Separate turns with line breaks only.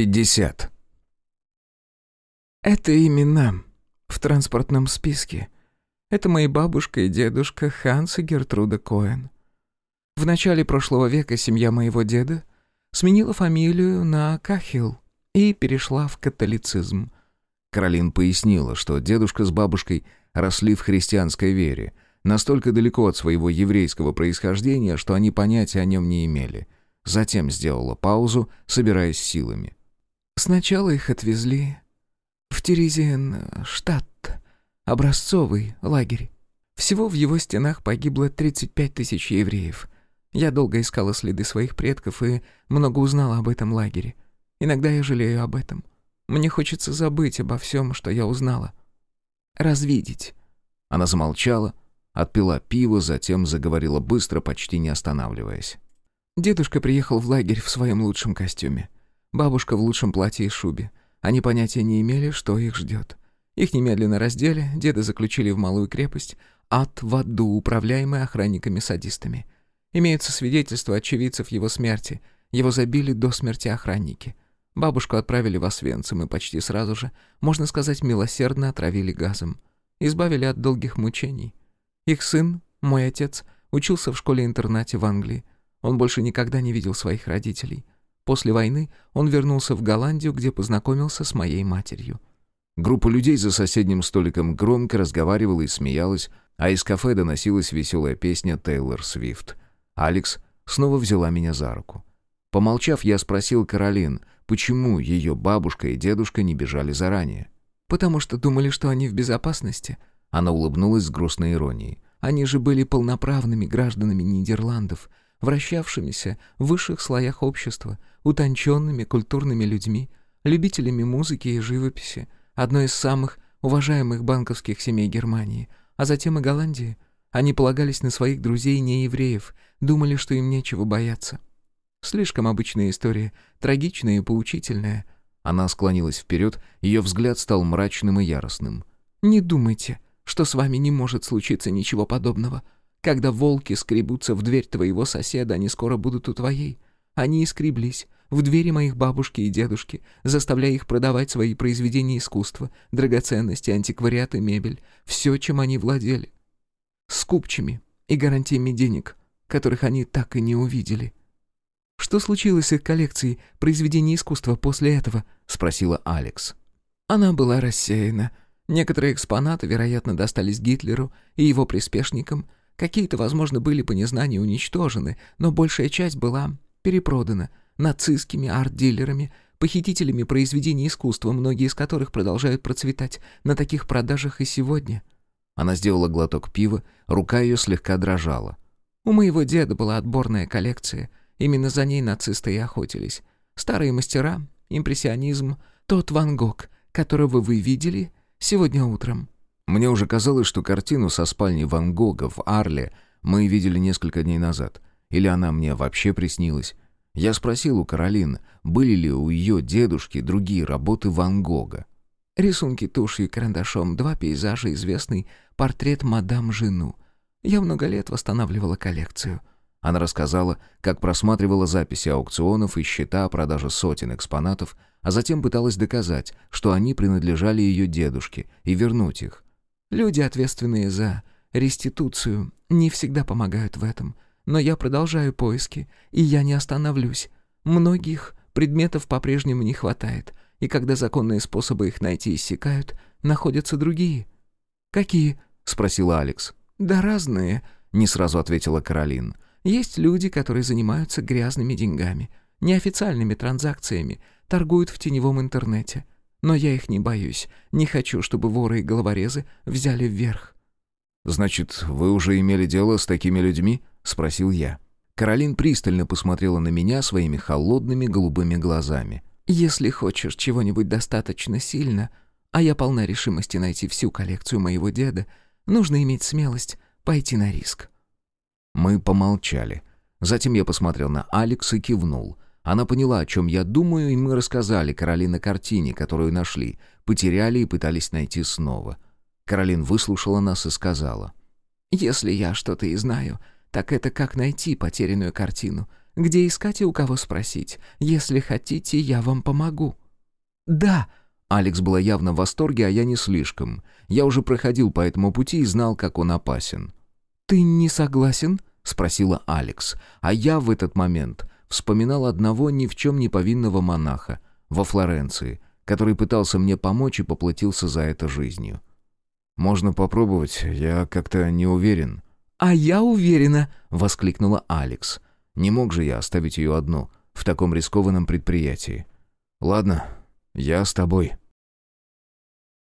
50.
Это имена в транспортном списке. Это мои бабушка и дедушка Ханс и Гертруда Коэн. В начале прошлого века семья моего деда сменила фамилию на Кахил и перешла в католицизм.
Каролин пояснила, что дедушка с бабушкой росли в христианской вере, настолько далеко от своего еврейского происхождения, что они понятия о нем не имели. Затем сделала паузу, собираясь силами.
Сначала их отвезли в Терезиен, штат, образцовый лагерь. Всего в его стенах погибло 35 тысяч евреев. Я долго искала следы своих предков и много узнала об этом лагере. Иногда я жалею об этом. Мне хочется забыть обо всем, что я узнала. Развидеть.
Она замолчала, отпила пиво, затем заговорила быстро, почти не останавливаясь.
Дедушка приехал в лагерь в своем лучшем костюме. Бабушка в лучшем платье и шубе. Они понятия не имели, что их ждет. Их немедленно раздели, деда заключили в малую крепость, ад в аду, управляемый охранниками-садистами. Имеются свидетельства очевидцев его смерти. Его забили до смерти охранники. Бабушку отправили в Освенцим и почти сразу же, можно сказать, милосердно отравили газом. Избавили от долгих мучений. Их сын, мой отец, учился в школе-интернате в Англии. Он больше никогда не видел своих родителей. После войны он вернулся в Голландию, где познакомился с моей матерью.
Группа людей за соседним столиком громко разговаривала и смеялась, а из кафе доносилась веселая песня Тейлор Свифт. Алекс снова взяла меня за руку. Помолчав, я спросил Каролин, почему ее бабушка и дедушка не бежали заранее.
«Потому что думали, что они в безопасности».
Она улыбнулась с грустной иронией.
«Они же были полноправными гражданами Нидерландов, вращавшимися в высших слоях общества, утонченными культурными людьми, любителями музыки и живописи, одной из самых уважаемых банковских семей Германии, а затем и Голландии. Они полагались на своих друзей неевреев, думали, что им нечего бояться. Слишком обычная история, трагичная и поучительная.
Она склонилась вперед, ее взгляд стал мрачным и яростным.
«Не думайте, что с вами не может случиться ничего подобного. Когда волки скребутся в дверь твоего соседа, они скоро будут у твоей. Они искреблись в двери моих бабушки и дедушки, заставляя их продавать свои произведения искусства, драгоценности, антиквариаты, мебель, все, чем они владели. С купчими и гарантиями денег, которых они так и не увидели. «Что случилось с их коллекцией произведений искусства после этого?» — спросила Алекс. Она была рассеяна. Некоторые экспонаты, вероятно, достались Гитлеру и его приспешникам — Какие-то, возможно, были по незнанию уничтожены, но большая часть была перепродана нацистскими арт-дилерами, похитителями произведений искусства, многие из которых продолжают процветать на таких продажах и сегодня.
Она сделала глоток пива, рука ее слегка дрожала.
У моего деда была отборная коллекция, именно за ней нацисты и охотились. Старые мастера, импрессионизм, тот Ван Гог, которого вы видели сегодня утром.
Мне уже казалось, что картину со спальни Ван Гога в Арле мы видели несколько дней назад. Или она мне вообще приснилась. Я спросил у Каролин, были ли у ее дедушки другие работы Ван Гога.
Рисунки тушью и карандашом, два пейзажа, известный портрет мадам Жену. Я много лет восстанавливала коллекцию.
Она рассказала, как просматривала записи аукционов и счета о продаже сотен экспонатов, а затем пыталась доказать, что они принадлежали ее дедушке, и вернуть их.
Люди, ответственные за реституцию, не всегда помогают в этом. Но я продолжаю поиски, и я не остановлюсь. Многих предметов по-прежнему не хватает, и когда законные способы их найти иссякают, находятся другие.
«Какие?» — спросила Алекс.
«Да разные», —
не сразу ответила Каролин.
«Есть люди, которые занимаются грязными деньгами, неофициальными транзакциями, торгуют в теневом интернете. Но я их не боюсь. Не хочу, чтобы воры и головорезы взяли вверх».
«Значит, вы уже имели дело с такими людьми?» — спросил я. Каролин пристально посмотрела на меня своими холодными голубыми глазами.
«Если хочешь чего-нибудь достаточно сильно, а я полна решимости найти всю коллекцию моего деда, нужно иметь смелость пойти на риск».
Мы помолчали. Затем я посмотрел на Алекс и кивнул — она поняла, о чем я думаю, и мы рассказали Каролин о картине, которую нашли, потеряли и пытались найти снова. Каролин выслушала нас и сказала.
«Если я что-то и знаю, так это как найти потерянную картину. где искать и у кого спросить. Если хотите, я вам помогу». «Да!»
Алекс была явно в восторге, а я не слишком. Я уже проходил по этому пути и знал, как он опасен.
«Ты не согласен?»
— спросила Алекс. А я в этот момент вспоминал одного ни в чем не повинного монаха во Флоренции, который пытался мне помочь и поплатился за это жизнью. «Можно попробовать, я как-то не уверен».
«А я уверена!»
— воскликнула Алекс. Не мог же я оставить ее одну в таком рискованном предприятии. «Ладно, я с тобой».